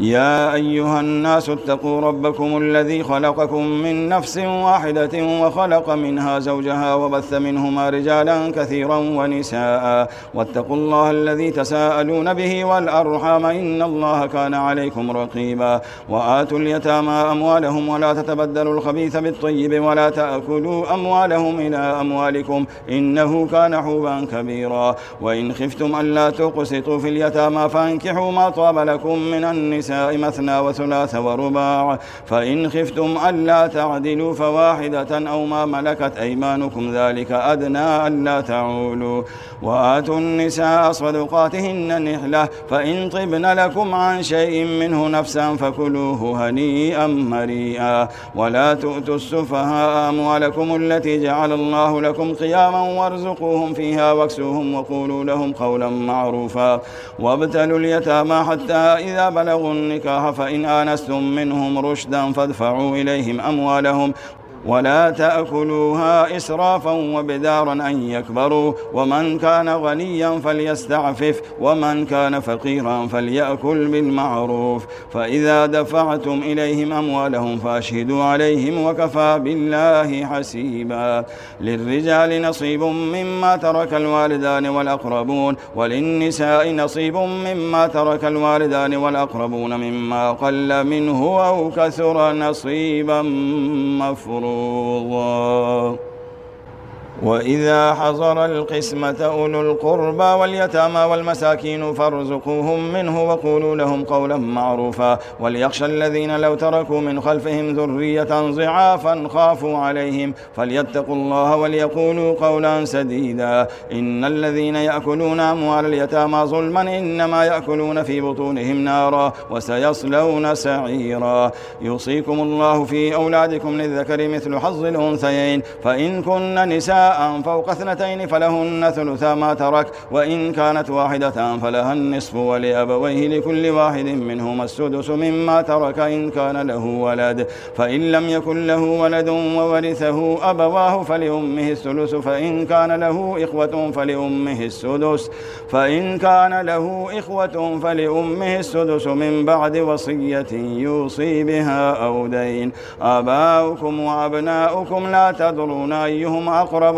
يا أيها الناس اتقوا ربكم الذي خلقكم من نفس واحدة وخلق منها زوجها وبث منهما رجالا كثيرا ونساء واتقوا الله الذي تساءلون به والأرحام إن الله كان عليكم رقيبا وآتوا اليتامى أموالهم ولا تتبدلوا الخبيث بالطيب ولا تأكلوا أموالهم إلى أموالكم إنه كان حوبا كبيرا وإن خفتم ألا تقسطوا في اليتامى فانكحوا ما طاب لكم من النساء النساء مثنى وثلاث ورباع فإن خفتم ألا تعدلوا فواحدة أو ما ملكت أيمانكم ذلك أدنى ألا تعولوا. وآتوا النساء صدقاتهن نحلة فإن طبن لكم عن شيء منه نفسا فكلوه هنيئا مريئا. ولا تؤتوا السفهاء أموالكم التي جعل الله لكم قياما وارزقوهم فيها واكسوهم وقولوا لهم قولا معروفا. وابتلوا اليتامى حتى إذا بلغوا النكاح فإن آنستم منهم رشدا فادفعوا إليهم أموالهم ولا تأكلوها إسرافا وبدارا أن يكبروا. ومن كان غنيا فليستعفف ومن كان فقيرا فليأكل بالمعروف. فإذا دفعتم إليهم أموالهم فأشهدوا عليهم وكفى بالله حسيبا. للرجال نصيب مما ترك الوالدان والأقربون وللنساء نصيب مما ترك الوالدان والأقربون مما قل منه أو كثر نصيبا مفروضا. مفروضا وإذا حضر القسمة أولو القربى واليتامى والمساكين فارزقوهم منه وقولوا لهم قولا معروفا وليخشى الذين لو تركوا من خلفهم ذرية ضعافا خافوا عليهم فليتقوا الله وليقولوا قولا سديدا إن الذين يأكلون أموال اليتامى ظلما إنما يأكلون في بطونهم نارا وسيصلون سعيرا يوصيكم الله في أولادكم للذكر مثل حظ الأنثيين فإن كن نساء فوق اثنتين فلهن ثلثا ما ترك وإن كانت واحدة فلها النصف ولأبويه لكل واحد منهما السدس مما ترك إن كان له ولد. فإن لم يكن له ولد وورثه أبواه فلأمه الثلث فإن كان له إخوة فلأمه السدس. فإن كان له إخوة فلأمه السدس من بعد وصية يوصي بها أو دين. آباؤكم وأبناؤكم لا تدرون أيهم أقرب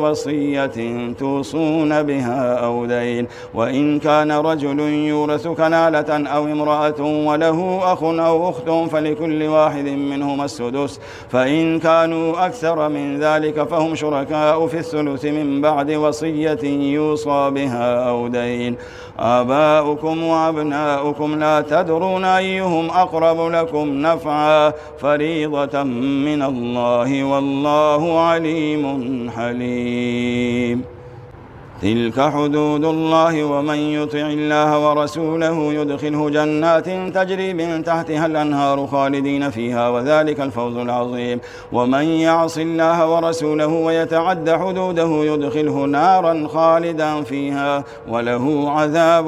وصية توصون بها أو دين. وإن كان رجل يورث كنالة أو امرأة وله أخ أو أخت فلكل واحد منهما السدس. فإن كانوا أكثر من ذلك فهم شركاء في الثلث من بعد وصية يوصى بها أو دين. آباؤكم وأبناؤكم لا تدرون أيهم أقرب لكم نفعا فريضة من الله والله عليم حليم. تلك حدود الله ومن يطع الله ورسوله يدخله جنات تجري من تحتها الأنهار خالدين فيها وذلك الفوز العظيم ومن يعص الله ورسوله ويتعد حدوده يدخله نارا خالدا فيها وله عذاب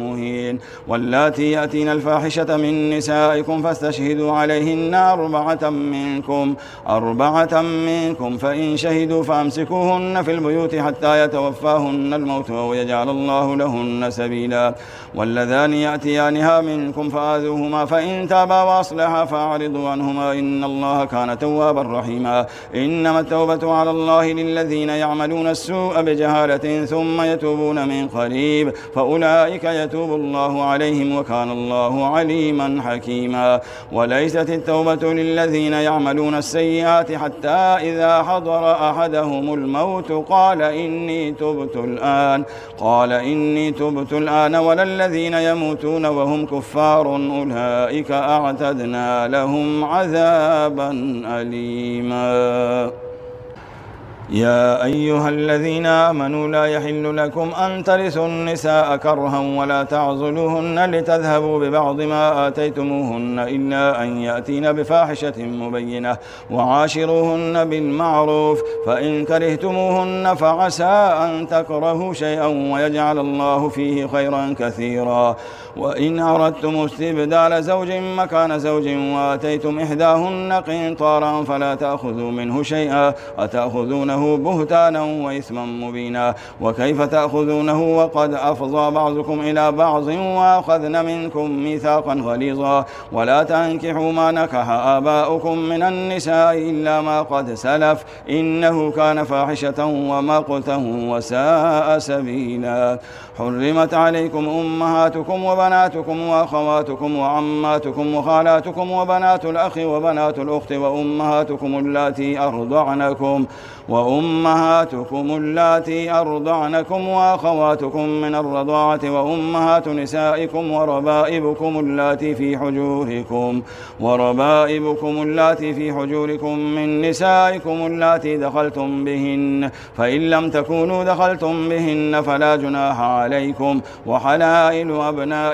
مهين واللاتي يأتين الفاحشة من نسائكم فاستشهدوا عليهن أربعة منكم أربعة منكم فإن شهدوا فأمسكوهن في البيوت حتى يتوفاهن لهن الموت أو يجعل الله لهن سبيلا. واللذان يأتيانها منكم فآذوهما فإن تابا وأصلحا فأعرضوا عنهما إن الله كان توابا رحيما. إنما التوبة على الله للذين يعملون السوء بجهالة ثم يتوبون من قريب فأولئك يتوب الله عليهم وكان الله عليما حكيما. وليست التوبة للذين يعملون السيئات حتى إذا حضر أحدهم الموت قال إني تبت الآن. قال إني تبت الآن ولا الذين يموتون وهم كفار أولئك أعتدنا لهم عذابا أليما. يا أيها الذين آمنوا لا يحل لكم أن ترثوا النساء كرها ولا تعزلوهن لتذهبوا ببعض ما آتيتموهن إلا أن يأتين بفاحشة مبينة وعاشروهن بالمعروف فإن كرهتموهن فعسى أن تكرهوا شيئا ويجعل الله فيه خيرا كثيرا. وإن أردتم استبدال زوج مكان زوج وآتيتم إحداهن قنطارا فلا تأخذوا منه شيئا أتأخذونه بهتانا وإثما مبينا. وكيف تأخذونه وقد أفضى بعضكم إلى بعض وأخذن منكم ميثاقا غليظا. ولا تنكحوا ما نكح آباؤكم من النساء إلا ما قد سلف. إنه كان فاحشة ومقتا وساء سبيلا. حرمت عليكم أمهاتكم وبناتكم وأخواتكم وعماتكم وخالاتكم وبنات الأخ وبنات الأخت وأمهاتكم اللاتي أرضعنكم وأمهاتكم اللاتي أرضعنكم وأخواتكم من الرضاعة وأمهات نسائكم وربائبكم اللاتي في حجوركم وربائبكم اللاتي في حجوركم من نسائكم اللاتي دخلتم بهن. فإن لم تكونوا دخلتم بهن فلا جناح عليكم. وحلائل أبنائكم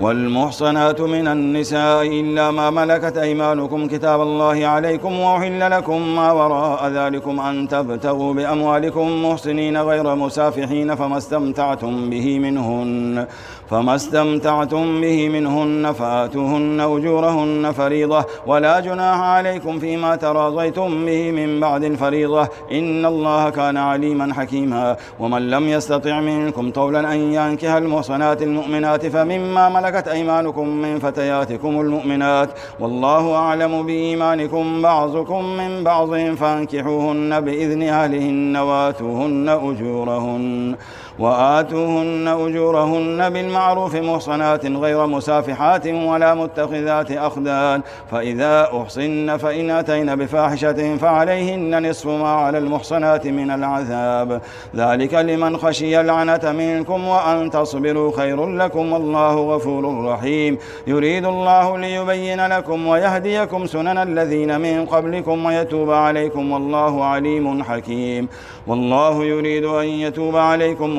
والمحصنات من النساء إلا ما ملكت أيمانكم كتاب الله عليكم وأحل لكم ما وراء ذلكم أن تبتغوا بأموالكم محسنين غير مسافحين فما استمتعتم به منهن فما استمتعتم به منهن فآتوهن أجورهن فريضة ولا جناح عليكم فيما تراضيتم به من بعد الفريضة إن الله كان عليما حكيما ومن لم يستطع منكم طولا أن ينكح المحصنات المؤمنات فمما ملكت أيمانكم من فتياتكم المؤمنات. والله أعلم بإيمانكم. بعضكم من بعض فانكحوهن بإذن أهلهن وآتوهن أجورهن. وآتوهن أجورهن بالمعروف محصنات غير مسافحات ولا متخذات أخدان. فإذا أحصن فإن أتين بفاحشة فعليهن نصف ما على المحصنات من العذاب. ذلك لمن خشي العنة منكم وأن تصبروا خير لكم والله غفور رحيم. يريد الله ليبين لكم ويهديكم سنن الذين من قبلكم ويتوب عليكم والله عليم حكيم. والله يريد أن يتوب عليكم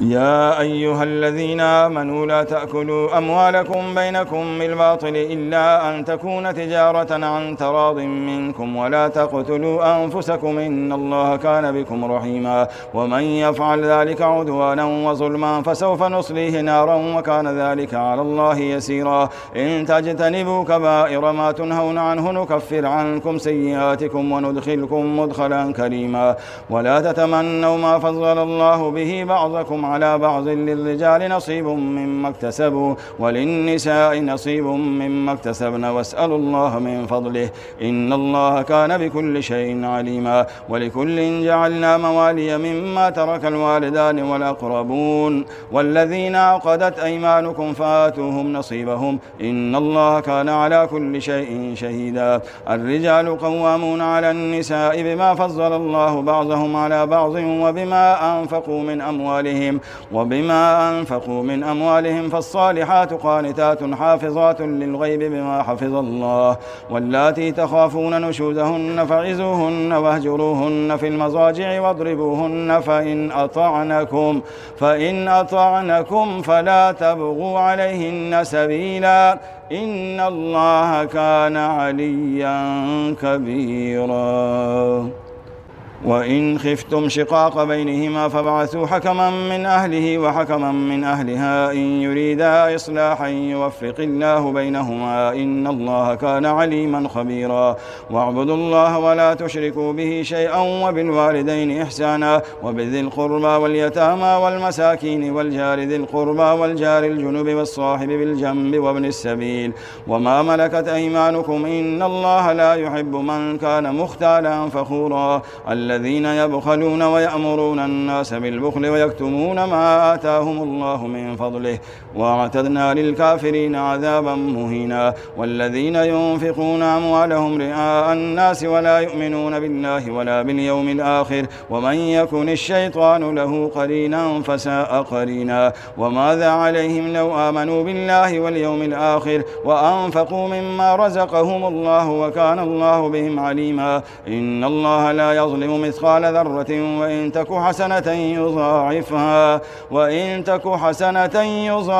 يا أيها الذين آمنوا لا تأكلوا أموالكم بينكم بالباطل إلا أن تكون تجارة عن تراض منكم ولا تقتلوا أنفسكم إن الله كان بكم رحيما ومن يفعل ذلك عدوانا وظلما فسوف نصليه نارا وكان ذلك على الله يسيرا إن تجتنبوا كبائر ما تنهون عنه نكفر عنكم سيئاتكم وندخلكم مدخلا كريما ولا تتمنوا ما فضل الله به بعضكم على بعض للرجال نصيب مما اكتسبوا وللنساء نصيب مما اكتسبن. واسألوا الله من فضله. إن الله كان بكل شيء عليما. ولكل جعلنا موالي مما ترك الوالدان والأقربون. والذين عقدت أيمانكم فآتوهم نصيبهم. إن الله كان على كل شيء شهيدا. الرجال قوامون على النساء بما فضل الله بعضهم على بعض وبما أنفقوا من أموالهم. وبما أنفقوا من أموالهم فالصالحات قانتات حافظات للغيب بما حفظ الله واللاتي تخافون نشوزهن فعزوهن واهجروهن في المضاجع واضربوهن فإن أطعنكم فإن أطعنكم فلا تبغوا عليهن سبيلا إن الله كان عليا كبيرا وإن خفتم شقاق بينهما فابعثوا حكما من أهله وحكما من أهلها إن يريدا إصلاحا يوفق الله بينهما إن الله كان عليما خبيرا واعبدوا الله ولا تشركوا به شيئا وبالوالدين إحسانا وبذي القربى واليتامى والمساكين والجار ذي القربى والجار الجنب والصاحب بالجنب وابن السبيل وما ملكت أيمانكم إن الله لا يحب من كان مختالا فخورا الذين يبخلون ويأمرون الناس بالبخل ويكتمون ما آتاهم الله من فضله واعتدنا للكافرين عذابا مهينا والذين ينفقون أموالهم رئاء الناس ولا يؤمنون بالله ولا باليوم الآخر ومن يكن الشيطان له قرينا فساء قرينا وماذا عليهم لو آمنوا بالله واليوم الآخر وأنفقوا مما رزقهم الله وكان الله بهم عليما إن الله لا يظلم مثقال ذرة وإن تك حسنة يضاعفها وإن تك حسنة يضاعفها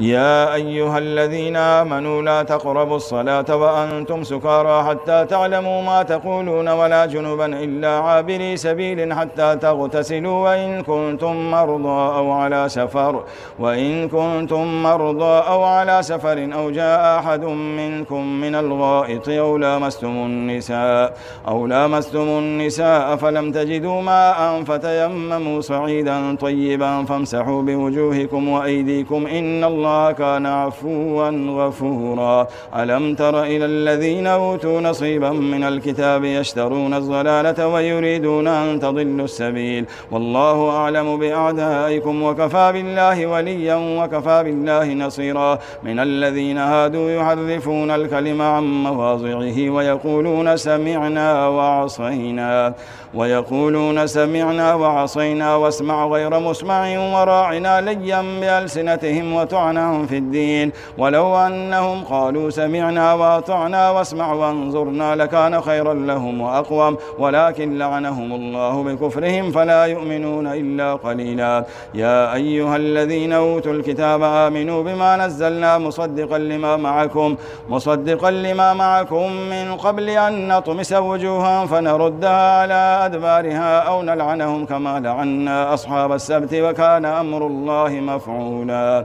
يا أيها الذين آمنوا لا تقربوا الصلاة وأنتم سكارى حتى تعلموا ما تقولون ولا جنبا إلا عابري سبيل حتى تغتسلوا وإن كنتم مرضى أو على سفر وإن كنتم مرضى أو على سفر أو جاء أحد منكم من الغائط أو لامستم النساء أو لامستم النساء فلم تجدوا ماء فتيمموا صعيدا طيبا فامسحوا بوجوهكم وأيديكم إن الله الله كان عفوا غفورا. ألم تر إلى الذين أوتوا نصيبا من الكتاب يشترون الضلالة ويريدون أن تضلوا السبيل. والله أعلم بأعدائكم وكفى بالله وليا وكفى بالله نصيرا. من الذين هادوا يحرفون الكلم عن مواضعه ويقولون سمعنا وعصينا ويقولون سمعنا وعصينا واسمع غير مسمع وراعنا ليا بألسنتهم وطعنا في الدين. ولو أنهم قالوا سمعنا وأطعنا واسمع وانظرنا لكان خيرا لهم وأقوم. ولكن لعنهم الله بكفرهم فلا يؤمنون إلا قليلا. يا أيها الذين أوتوا الكتاب آمنوا بما نزلنا مصدقا لما معكم. مصدقا لما معكم من قبل أن نطمس وجوها فنردها على أدبارها أو نلعنهم كما لعنا أصحاب السبت وكان أمر الله مفعولا.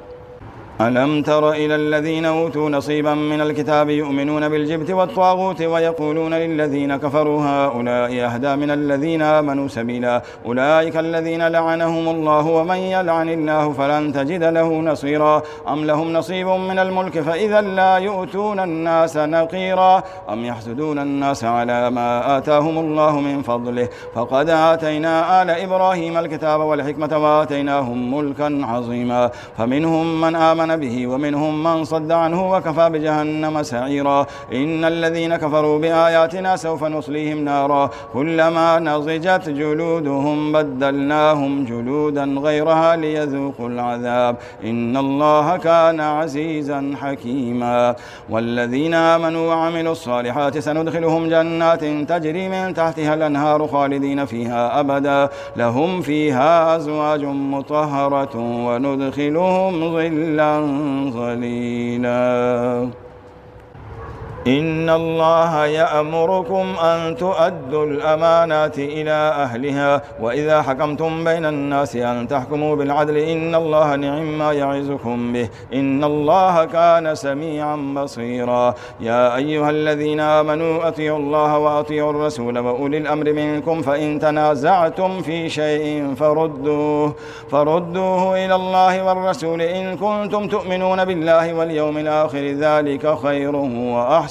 ألم تر إلى الذين أوتوا نصيبا من الكتاب يؤمنون بالجبت والطاغوت ويقولون للذين كفروا هؤلاء أهدى من الذين آمنوا سبيلا أولئك الذين لعنهم الله ومن يلعن الله فلن تجد له نصيرا أم لهم نصيب من الملك فإذا لا يؤتون الناس نقيرا أم يحسدون الناس على ما آتاهم الله من فضله فقد آتينا آل إبراهيم الكتاب والحكمة وآتيناهم ملكا عظيما فمنهم من آمن به ومنهم من صد عنه وكفى بجهنم سعيرا. إن الذين كفروا بآياتنا سوف نصليهم نارا. كلما نضجت جلودهم بدلناهم جلودا غيرها ليذوقوا العذاب. إن الله كان عزيزا حكيما. والذين آمنوا وعملوا الصالحات سندخلهم جنات تجري من تحتها الأنهار خالدين فيها أبدا. لهم فيها أزواج مطهرة وندخلهم ظلا ظليلا إن الله يأمركم أن تؤدوا الأمانات إلى أهلها وإذا حكمتم بين الناس أن تحكموا بالعدل إن الله نعم ما يعزكم به إن الله كان سميعا بصيرا. يا أيها الذين آمنوا أطيعوا الله وأطيعوا الرسول وأولي الأمر منكم فإن تنازعتم في شيء فردوه فردوه إلى الله والرسول إن كنتم تؤمنون بالله واليوم الآخر ذلك خير وأحسن.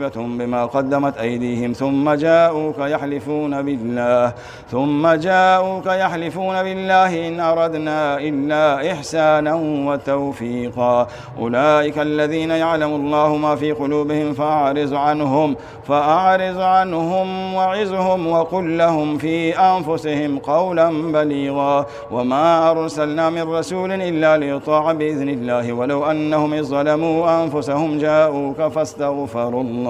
مصيبة بما قدمت أيديهم ثم جاءوك يحلفون بالله ثم جاءوك يحلفون بالله إن أردنا إلا إحسانا وتوفيقا. أولئك الذين يعلم الله ما في قلوبهم فأعرض عنهم فأعرض عنهم وعزهم وقل لهم في أنفسهم قولا بليغا. وما أرسلنا من رسول إلا ليطاع بإذن الله ولو أنهم ظلموا أنفسهم جاءوك فاستغفروا الله.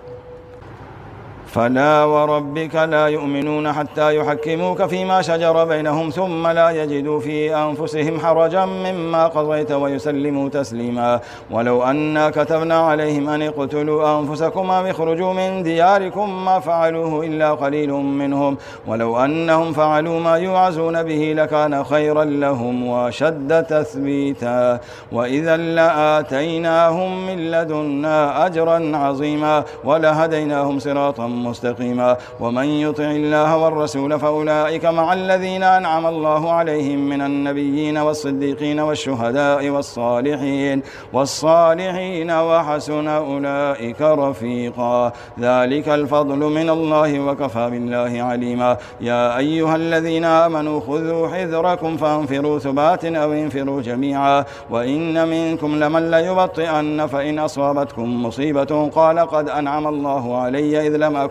فلا وربك لا يؤمنون حتى يحكموك فيما شجر بينهم ثم لا يجدوا في أنفسهم حرجا مما قضيت ويسلموا تسليما. ولو أنا كتبنا عليهم أن اقتلوا أنفسكم أو اخرجوا من دياركم ما فعلوه إلا قليل منهم. ولو أنهم فعلوا ما يوعزون به لكان خيرا لهم وشد تثبيتا. وإذا لآتيناهم من لدنا أجرا عظيما ولهديناهم صراطا مستقيما. ومن يطع الله والرسول فأولئك مع الذين أنعم الله عليهم من النبيين والصديقين والشهداء والصالحين. والصالحين وحسن أولئك رفيقا. ذلك الفضل من الله وكفى بالله عليما. يا أيها الذين آمنوا خذوا حذركم فانفروا ثبات أو انفروا جميعا. وإن منكم لمن ليبطئن فإن أصابتكم مصيبة قال قد أنعم الله علي إذ لم أكن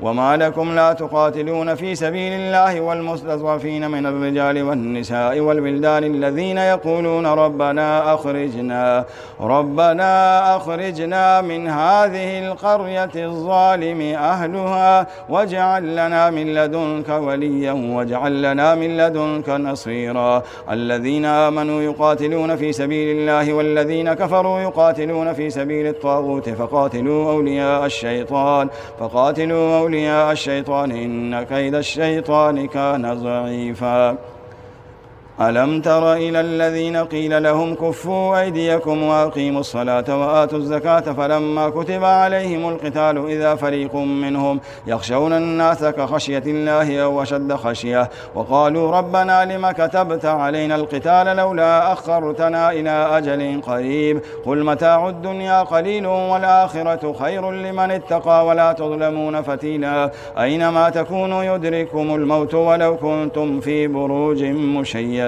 وما لكم لا تقاتلون في سبيل الله والمستضعفين من الرجال والنساء والولدان الذين يقولون ربنا أخرجنا ربنا أخرجنا من هذه القرية الظالم أهلها واجعل لنا من لدنك وليا واجعل لنا من لدنك نصيرا. الذين آمنوا يقاتلون في سبيل الله والذين كفروا يقاتلون في سبيل الطاغوت فقاتلوا أولياء الشيطان فقاتلوا أولياء أولياء الشيطان إن كيد الشيطان كان ضعيفا. ألم تر إلى الذين قيل لهم كفوا أيديكم وأقيموا الصلاة وآتوا الزكاة فلما كتب عليهم القتال إذا فريق منهم يخشون الناس كخشية الله أو أشد خشية وقالوا ربنا لم كتبت علينا القتال لولا أخرتنا إلى أجل قريب قل متاع الدنيا قليل والآخرة خير لمن اتقى ولا تظلمون فتيلا أينما تكونوا يدركم الموت ولو كنتم في بروج مشيدة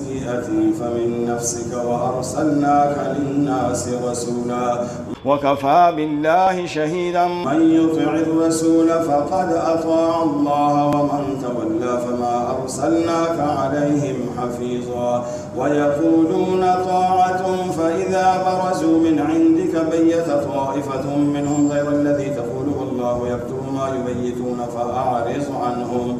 فمن نفسك وأرسلناك للناس رسولا. وكفى بالله شهيدا. من يطع الرسول فقد أطاع الله ومن تولى فما أرسلناك عليهم حفيظا. ويقولون طاعة فإذا برزوا من عندك بيت طائفة منهم غير الذي تقوله الله يكتب ما يبيتون فأعرض عنهم.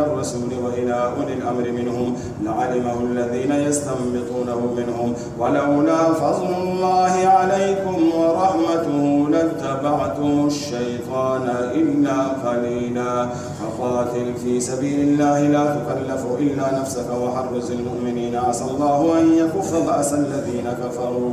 إلى الرسول وإلى أولي الأمر منهم لعلمه الذين يستنبطونه منهم ولولا فضل الله عليكم ورحمته لاتبعتم الشيطان إلا قليلا. فقاتل في سبيل الله لا تكلف إلا نفسك وحرز المؤمنين. عسى الله أن يكف بأس الذين كفروا.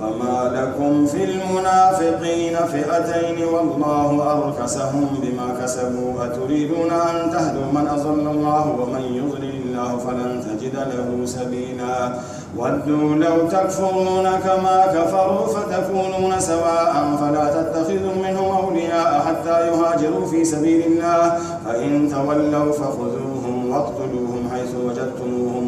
فما لكم في المنافقين فئتين والله أركسهم بما كسبوا أتريدون أن تهدوا من أضل الله ومن يضلل الله فلن تجد له سبيلا. ودوا لو تكفرون كما كفروا فتكونون سواء فلا تتخذوا منهم أولياء حتى يهاجروا في سبيل الله. فإن تولوا فخذوهم واقتلوهم حيث وجدتموهم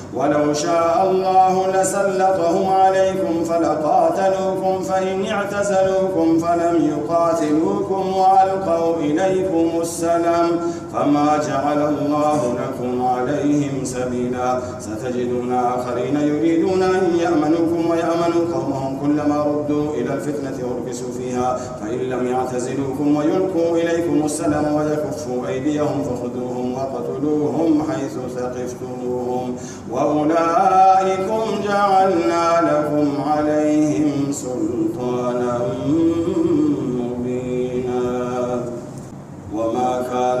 ولو شاء الله لسلطهم عليكم فلقاتلوكم فإن اعتزلوكم فلم يقاتلوكم وألقوا إليكم السلام فما جعل الله لكم عليهم سبيلا. ستجدون آخرين يريدون أن يأمنوكم ويأمنوا قومهم كلما ردوا إلى الفتنة أركسوا فيها فإن لم يعتزلوكم ويلقوا إليكم السلام ويكفوا أيديهم فخذوهم وقتلوهم حيث ثقفتموهم وأولئكم جعلنا لكم عليهم سلطانا مبينا وما كان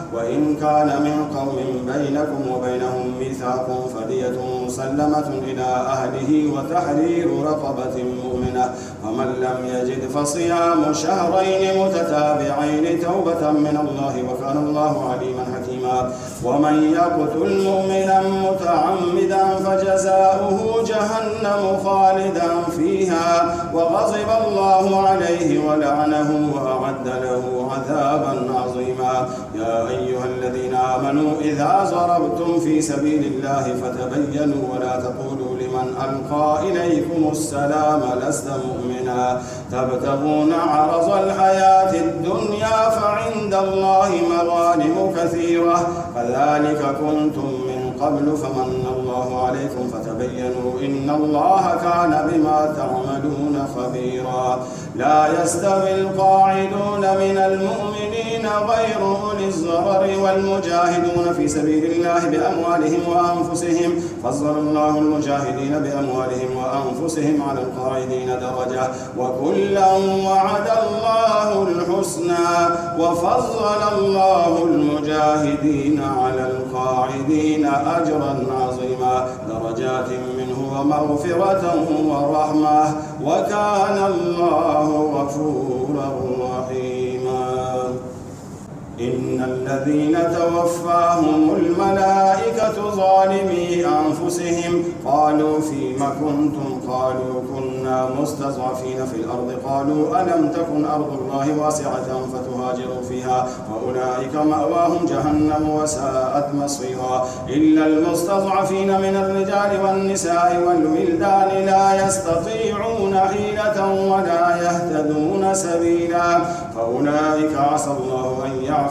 وإن كان من قوم بينكم وبينهم ميثاق فدية مسلمة إلى أهله وتحرير رقبة مؤمنة ومن لم يجد فصيام شهرين متتابعين توبة من الله وكان الله عليما حكيما. ومن يقتل مؤمنا متعمدا فجزاؤه جهنم خالدا فيها وغضب الله عليه ولعنه وأعد له عذابا عظيما. يا أيها الذين آمنوا إذا ضربتم في سبيل الله فتبينوا ولا تقولوا لمن ألقى إليكم السلام لست مؤمنا. تبتغون عرض الحياة الدنيا فعند الله مغانم كثيرة. كذلك كنتم من قبل فمن الله عليكم فتبينوا إن الله كان بما تعملون خبيرا. لا يستوي القاعدون من المؤمنين غير أولي الضرر والمجاهدون في سبيل الله بأموالهم وأنفسهم. فضل الله المجاهدين بأموالهم وأنفسهم على القاعدين درجة. وكلا وعد الله الحسنى. وفضل الله المجاهدين على القاعدين أجرا عظيما. درجات منه ومغفرة ورحمة. وكان الله غفورا رحيما إن الذين توفاهم الملائكة ظالمي أنفسهم. قالوا فيم كنتم؟ قالوا كنا مستضعفين في الأرض. قالوا ألم تكن أرض الله واسعة فتهاجروا فيها؟ وأولئك مأواهم جهنم وساءت مصيرا. إلا المستضعفين من الرجال والنساء والولدان لا يستطيعون حيلة ولا يهتدون سبيلا. فأولئك عسى الله أن يعفو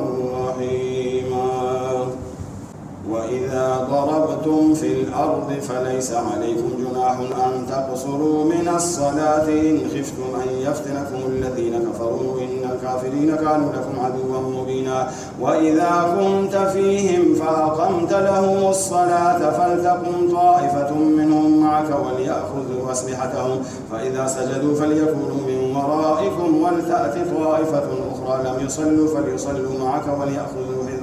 ضربتم في الأرض فليس عليكم جناح أن تقصروا من الصلاة إن خفتم أن يفتنكم الذين كفروا إن الكافرين كانوا لكم عدوا مبينا وإذا كنت فيهم فأقمت لهم الصلاة فلتقم طائفة منهم معك وليأخذوا أسلحتهم فإذا سجدوا فليكونوا من ورائكم ولتأت طائفة أخرى لم يصلوا فليصلوا معك وليأخذوا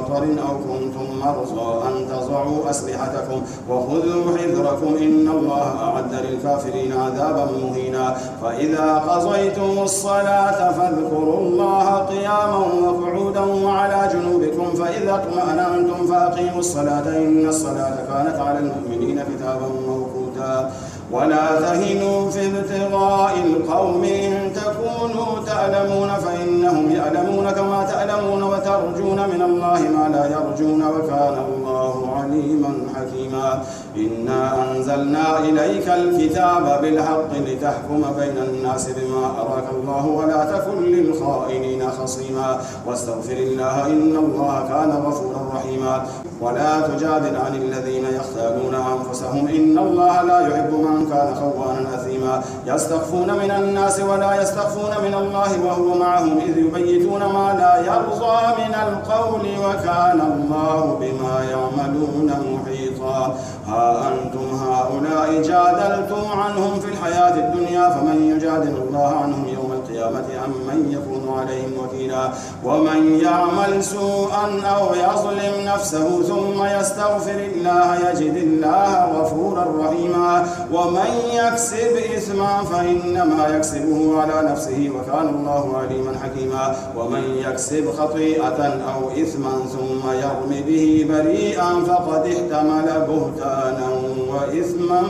مطر أو كنتم مرضى أن تضعوا أسلحتكم وخذوا حذركم إن الله أعد للكافرين عذابا مهينا. فإذا قضيتم الصلاة فاذكروا الله قياما وقعودا وعلى جنوبكم فإذا اطمأننتم فأقيموا الصلاة إن الصلاة كانت على المؤمنين كتابا موقوتا. ولا تهنوا في ابتغاء القوم إن تكونوا تألمون فإنهم يألمون كما تألمون وترجون من الله ما لا يرجون وكان الله عليما حكيما. إنا أنزلنا إليك الكتاب بالحق لتحكم بين الناس بما أراك الله ولا تكن للخائنين خصيما. واستغفر الله إن الله كان غفورا رحيما. ولا تجادل عن الذين يختالون أنفسهم. إن الله لا يحب من كان خوانا أثيما. يستخفون من الناس ولا يستخفون من الله وهو معهم. إذ يبيتون ما لا يرضى من القول وكان الله بما يعملون محيطا. ها أنتم هؤلاء جادلتم عنهم في الحياة الدنيا فمن يجادل الله عنهم يوم القيامة أم من يكون عليهم وكيلا. ومن يعمل سوءا أو يظلم نفسه ثم يستغفر الله يجد الله غفورا رحيما. ومن يكسب إثما فإنما يكسبه على نفسه وكان الله عليما حكيما. ومن يكسب خطيئة أو إثما ثم يرم به بريئا فقد احتمل بهتانا وإثما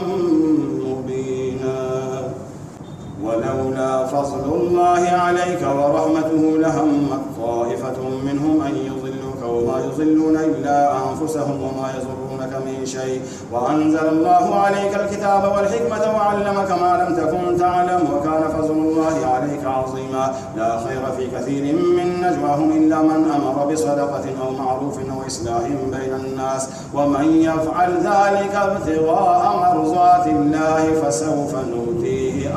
ولولا فضل الله عليك ورحمته لهمت طائفة منهم أن يضلوك وما يضلون إلا أنفسهم وما يضرونك من شيء. وأنزل الله عليك الكتاب والحكمة وعلمك ما لم تكن تعلم وكان فضل الله عليك عظيما. لا خير في كثير من نجواهم إلا من أمر بصدقة أو معروف أو إصلاح بين الناس. ومن يفعل ذلك ابتغاء مرضات الله فسوف نؤتيه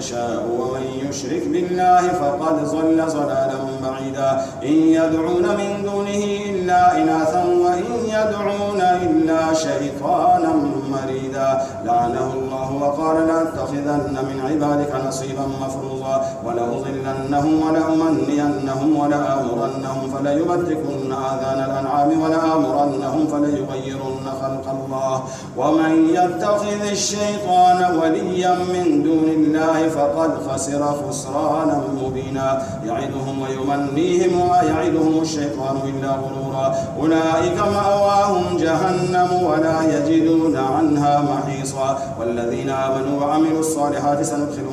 يشاء ومن يشرك بالله فقد ضل ضلالا بعيدا. إن يدعون من دونه إلا إناثا وإن يدعون إلا شيطانا مريدا. لعنه الله وقال لأتخذن من عبادك نصيبا مفروضا. ولأضلنهم ولأمنينهم ولآمرنهم فليبتكن آذان الأنعام ولآمرنهم فليغيرن الله. ومن يتخذ الشيطان وليا من دون الله فقد خسر خسرانا مبينا. يعدهم ويمنيهم وما يعدهم الشيطان إلا غرورا. أولئك مأواهم جهنم ولا يجدون عنها محيصا. والذين آمنوا وعملوا الصالحات سندخلهم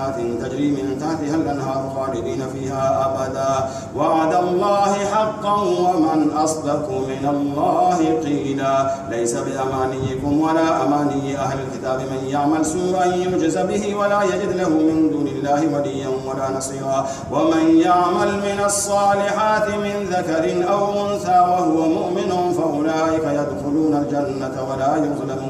جنات تجري من تحتها الأنهار خالدين فيها أبدا. وعد الله حقا ومن أصدق من الله قيلا. ليس بأمانيكم ولا أماني أهل الكتاب من يعمل سوءا يجز به ولا يجد له من دون الله وليا ولا نصيرا. ومن يعمل من الصالحات من ذكر أو أنثى وهو مؤمن فأولئك يدخلون الجنة ولا يظلمون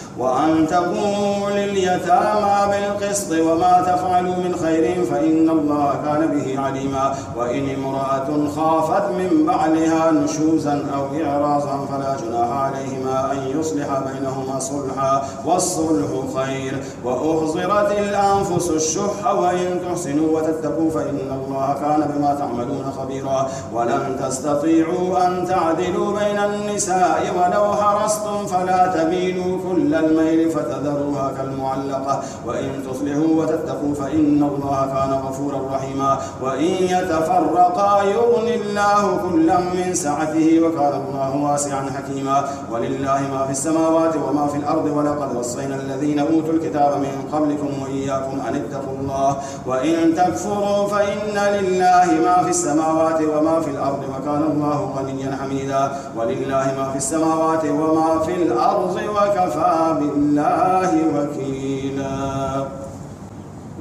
وأن تقوموا لليتامى بالقسط وما تفعلوا من خير فإن الله كان به عليما. وإن امرأة خافت من بعلها نشوزا أو إعراضا فلا جناح عليهما أن يصلح بينهما صلحا والصلح خير. وأحضرت الأنفس الشح وإن تحسنوا وتتقوا فإن الله كان بما تعملون خبيرا. ولن تستطيعوا أن تعدلوا بين النساء ولو حرصتم فلا تميلوا كل الميل فتذروها كالمعلقة. وإن تصلحوا وتتقوا فإن الله كان غفورا رحيما. وإن يتفرقا يغني الله كلا من سعته وكان الله واسعا حكيما. ولله ما في السماوات وما في الأرض ولقد وصينا الذين أوتوا الكتاب من قبلكم وإياكم أن اتقوا الله. وإن تكفروا فإن لله ما في السماوات وما في الأرض وكان الله غنيا حميدا. ولله ما في السماوات وما في الأرض وكفى بالله وكيلا.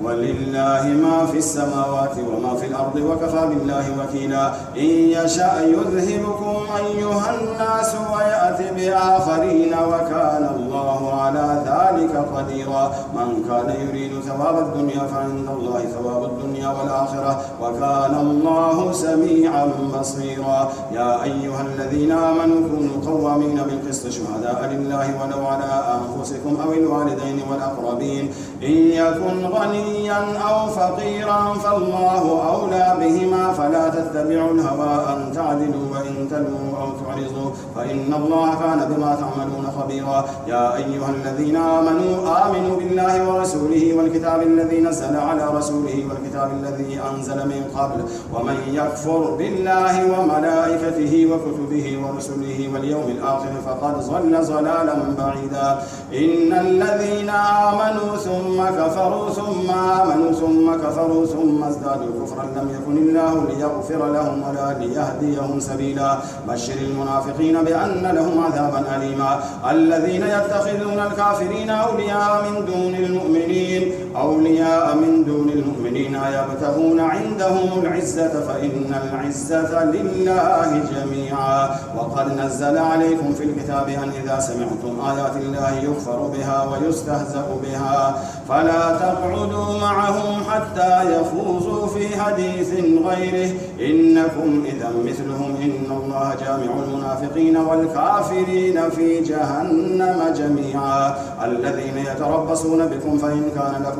ولله ما في السماوات وما في الأرض وكفى بالله وكيلا. إن يشاء يذهبكم أيها الناس ويأتي بآخرين وكان الله على ذلك قديرا من كان يريد ثواب الدنيا فعند الله ثواب الدنيا والآخرة وكان الله سميعا بصيرا. يا أيها الذين آمنوا كونوا قوامين بالقسط شهداء لله ولو على أنفسكم أو الوالدين والأقربين. إن يكن غني غنيا أو فقيرا فالله أولى بهما. فلا تتبعوا الهوى أن تعدلوا وإن تلووا أو تعرضوا فإن الله كان بما تعملون خبيرا. يا أيها الذين آمنوا آمنوا بالله ورسوله والكتاب الذي نزل على رسوله والكتاب الذي أنزل من قبل ومن يكفر بالله وملائكته وكتبه ورسله واليوم الآخر فقد ضل ضلالا بعيدا. إن الذين آمنوا ثم كفروا ثم آمنوا ثم كفروا ثم ازدادوا كفرا لم يكن الله ليغفر لهم ولا ليهديهم سبيلا. بشر المنافقين بأن لهم عذابا أليما. الذين يتخذون الكافرين أولياء من دون المؤمنين. أولياء من دون المؤمنين يبتغون عندهم العزة فإن العزة لله جميعا. وقد نزل عليكم في الكتاب أن إذا سمعتم آيات الله يكفر بها ويستهزأ بها فلا تقعدوا معهم حتى يفوزوا في حديث غيره. إنكم إذا مثلهم إن الله جامع المنافقين والكافرين في جهنم جميعا. الذين يتربصون بكم فإن كان لكم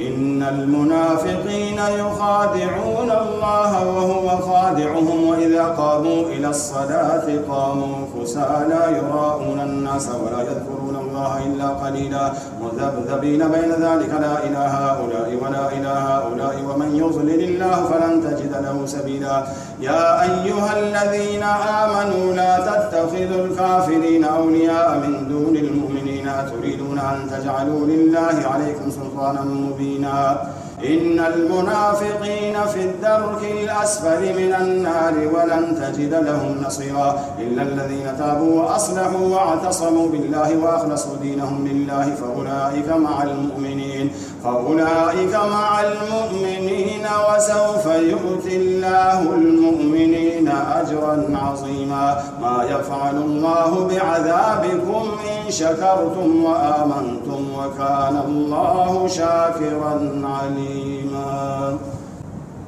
إن المنافقين يخادعون الله وهو خادعهم وإذا قاموا إلى الصلاة قاموا لا يراءون الناس ولا يذكرون الله إلا قليلا مذبذبين بين ذلك لا إله هؤلاء ولا إله هؤلاء ومن يضلل الله فلن تجد له سبيلا يا أيها الذين آمنوا لا تتخذوا الكافرين أولياء من دون المؤمنين أن تجعلوا لله عليكم سلطانا مبينا. إن المنافقين في الدرك الأسفل من النار ولن تجد لهم نصيرا. إلا الذين تابوا وأصلحوا واعتصموا بالله وأخلصوا دينهم لله فأولئك مع المؤمنين. فأولئك مع المؤمنين وسوف يؤتي الله المؤمنين أجرا عظيما. ما يفعل الله بعذابكم إن شكرتم وآمنتم وكان الله شاكرا عليما.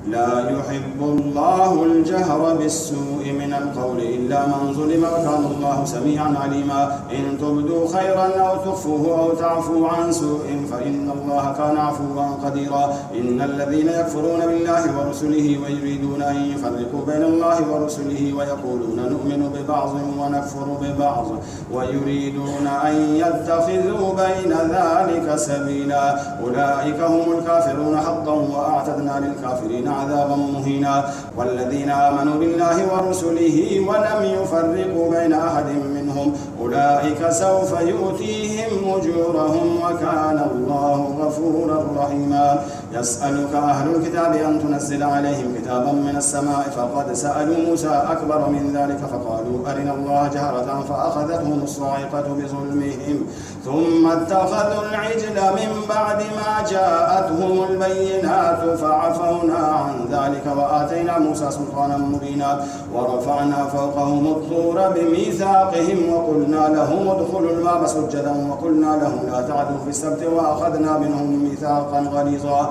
لا يحب الله الجهر بالسوء من القول إلا من ظلم وكان الله سميعا عليما. إن تبدوا خيرا أو تخفوه أو تعفوا عن سوء فإن الله كان عفوا قديرا. إن الذين يكفرون بالله ورسله ويريدون أن يفرقوا بين الله ورسله ويقولون نؤمن ببعض ونكفر ببعض ويريدون أن يتخذوا بين ذلك سبيلا. أولئك هم الكافرون حقا وأعتدنا للكافرين عذابا مهينا. والذين آمنوا بالله ورسله ولم يفرقوا بين أحد منهم أولئك سوف يؤتيهم أجورهم وكان الله غفورا رحيما. يسألك أهل الكتاب أن تنزل عليهم كتابا من السماء فقد سألوا موسى أكبر من ذلك فقالوا أرنا الله جهرة فأخذتهم الصاعقة بظلمهم ثم اتخذوا العجل من بعد ما جاءتهم البينات فعفونا عن ذلك وآتينا موسى سلطانا مبينا ورفعنا فوقهم الطور بميثاقهم وقلنا لهم ادخلوا الباب سجدا وقلنا لهم لا تعدوا في السبت وأخذنا منهم ميثاقا غليظا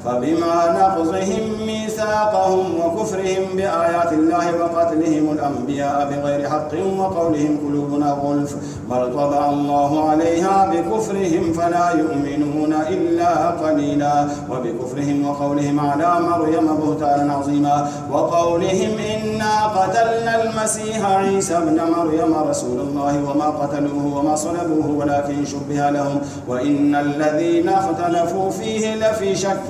فبما نقضهم ميثاقهم وكفرهم بآيات الله وقتلهم الأنبياء بغير حق وقولهم قلوبنا غلف بل طبع الله عليها بكفرهم فلا يؤمنون إلا قليلا وبكفرهم وقولهم على مريم بهتانا عظيما وقولهم إنا قتلنا المسيح عيسى ابن مريم رسول الله وما قتلوه وما صلبوه ولكن شبه لهم وإن الذين اختلفوا فيه لفي شك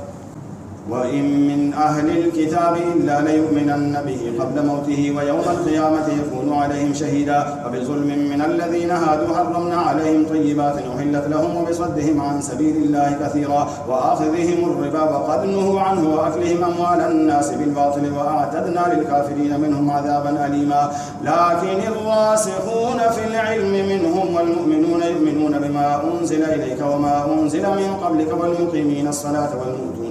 وإن من أهل الكتاب إلا ليؤمنن به قبل موته ويوم القيامة يكون عليهم شهيدا وبظلم من الذين هادوا حرمنا عليهم طيبات أحلت لهم وبصدهم عن سبيل الله كثيرا وآخذهم الربا وقد نهوا عنه وأكلهم أموال الناس بالباطل وأعتدنا للكافرين منهم عذابا أليما. لكن الراسخون في العلم منهم والمؤمنون يؤمنون بما أنزل إليك وما أنزل من قبلك والمقيمين الصلاة والمؤتون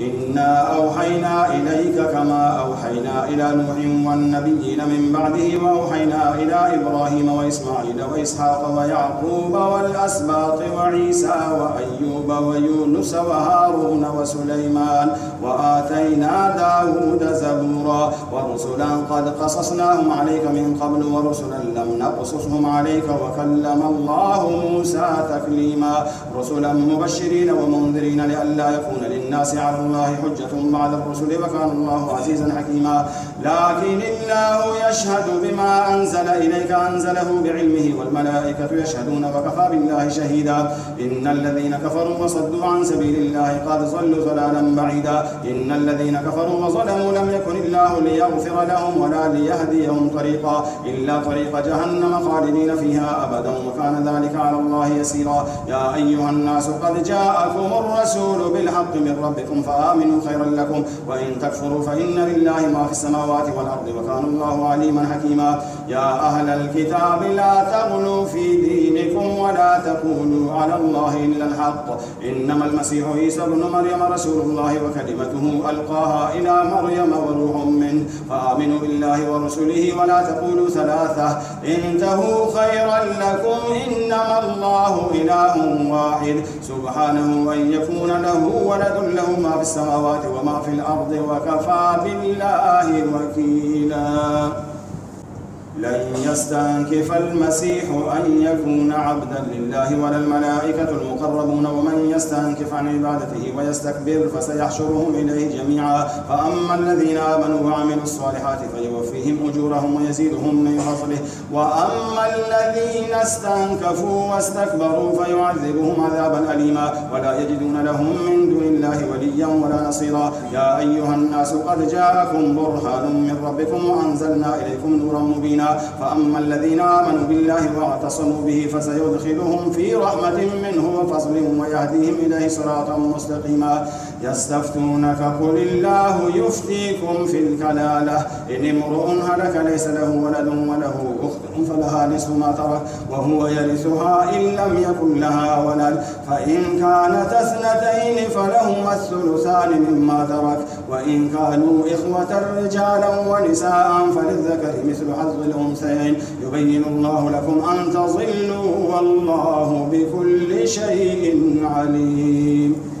إنا أوحينا إليك كما أوحينا إلى نوح والنبيين من بعده وأوحينا إلى إبراهيم وإسماعيل وإسحاق ويعقوب والأسباط وعيسى وأيوب ويونس وهارون وسليمان وآتينا داود زبورا ورسلا قد قصصناهم عليك من قبل ورسلا لم نقصصهم عليك وكلم الله موسى تكليما رسلا مبشرين ومنذرين لئلا يكون على الله حجة بعد الرسل وكان الله عزيزا حكيما. لكن الله يشهد بما أنزل إليك أنزله بعلمه والملائكة يشهدون وكفى بالله شهيدا. إن الذين كفروا وصدوا عن سبيل الله قد ضلوا ضلالا بعيدا. إن الذين كفروا وظلموا لم يكن الله ليغفر لهم ولا ليهديهم طريقا. إلا طريق جهنم خالدين فيها أبدا. وكان ذلك على الله يسيرا. يا أيها الناس قد جاءكم الرسول بالحق من ربكم فآمنوا خيرا لكم. وإن تكفروا فإن لله ما في السماوات والأرض وكان الله عليما حكيما يا أهل الكتاب لا تغلوا في دينكم ولا تقولوا على الله إلا الحق. إنما المسيح عيسى ابن مريم رسول الله وكلمته ألقاها إلى مريم وروح منه. فآمنوا بالله ورسله ولا تقولوا ثلاثة. انتهوا خيرا لكم. إنما الله إله واحد. سبحانه أن يكون له ولد له ما في السماوات وما في الأرض. وكفى بالله وكيلا. لن يستنكف المسيح أن يكون عبدا لله ولا الملائكة المقربون ومن يستنكف عن عبادته ويستكبر فسيحشرهم إليه جميعا. فأما الذين آمنوا وعملوا الصالحات فيوفيهم أجورهم ويزيدهم من فضله. وأما الذين استنكفوا واستكبروا فيعذبهم عذابا أليما. ولا يجدون لهم من دون الله وليا ولا نصيرا. يا أيها الناس قد جاءكم برهان من ربكم وأنزلنا إليكم نورا مبينا. فأما الذين آمنوا بالله واعتصموا به فسيدخلهم في رحمة منه وفضل ويهديهم إليه صراطا مستقيما. يستفتونك قل الله يفتيكم في الكلالة. إن امرؤ هلك ليس له ولد وله أخت فلها نصف ما ترك وهو يرثها إن لم يكن لها ولد. فإن كانت اثنتين فلهما الثلثان مما ترك. وإن كانوا إخوة رجالا ونساء فللذكر مثل حظ الأنثيين. يبين الله لكم أن تضلوا والله بكل شيء عليم.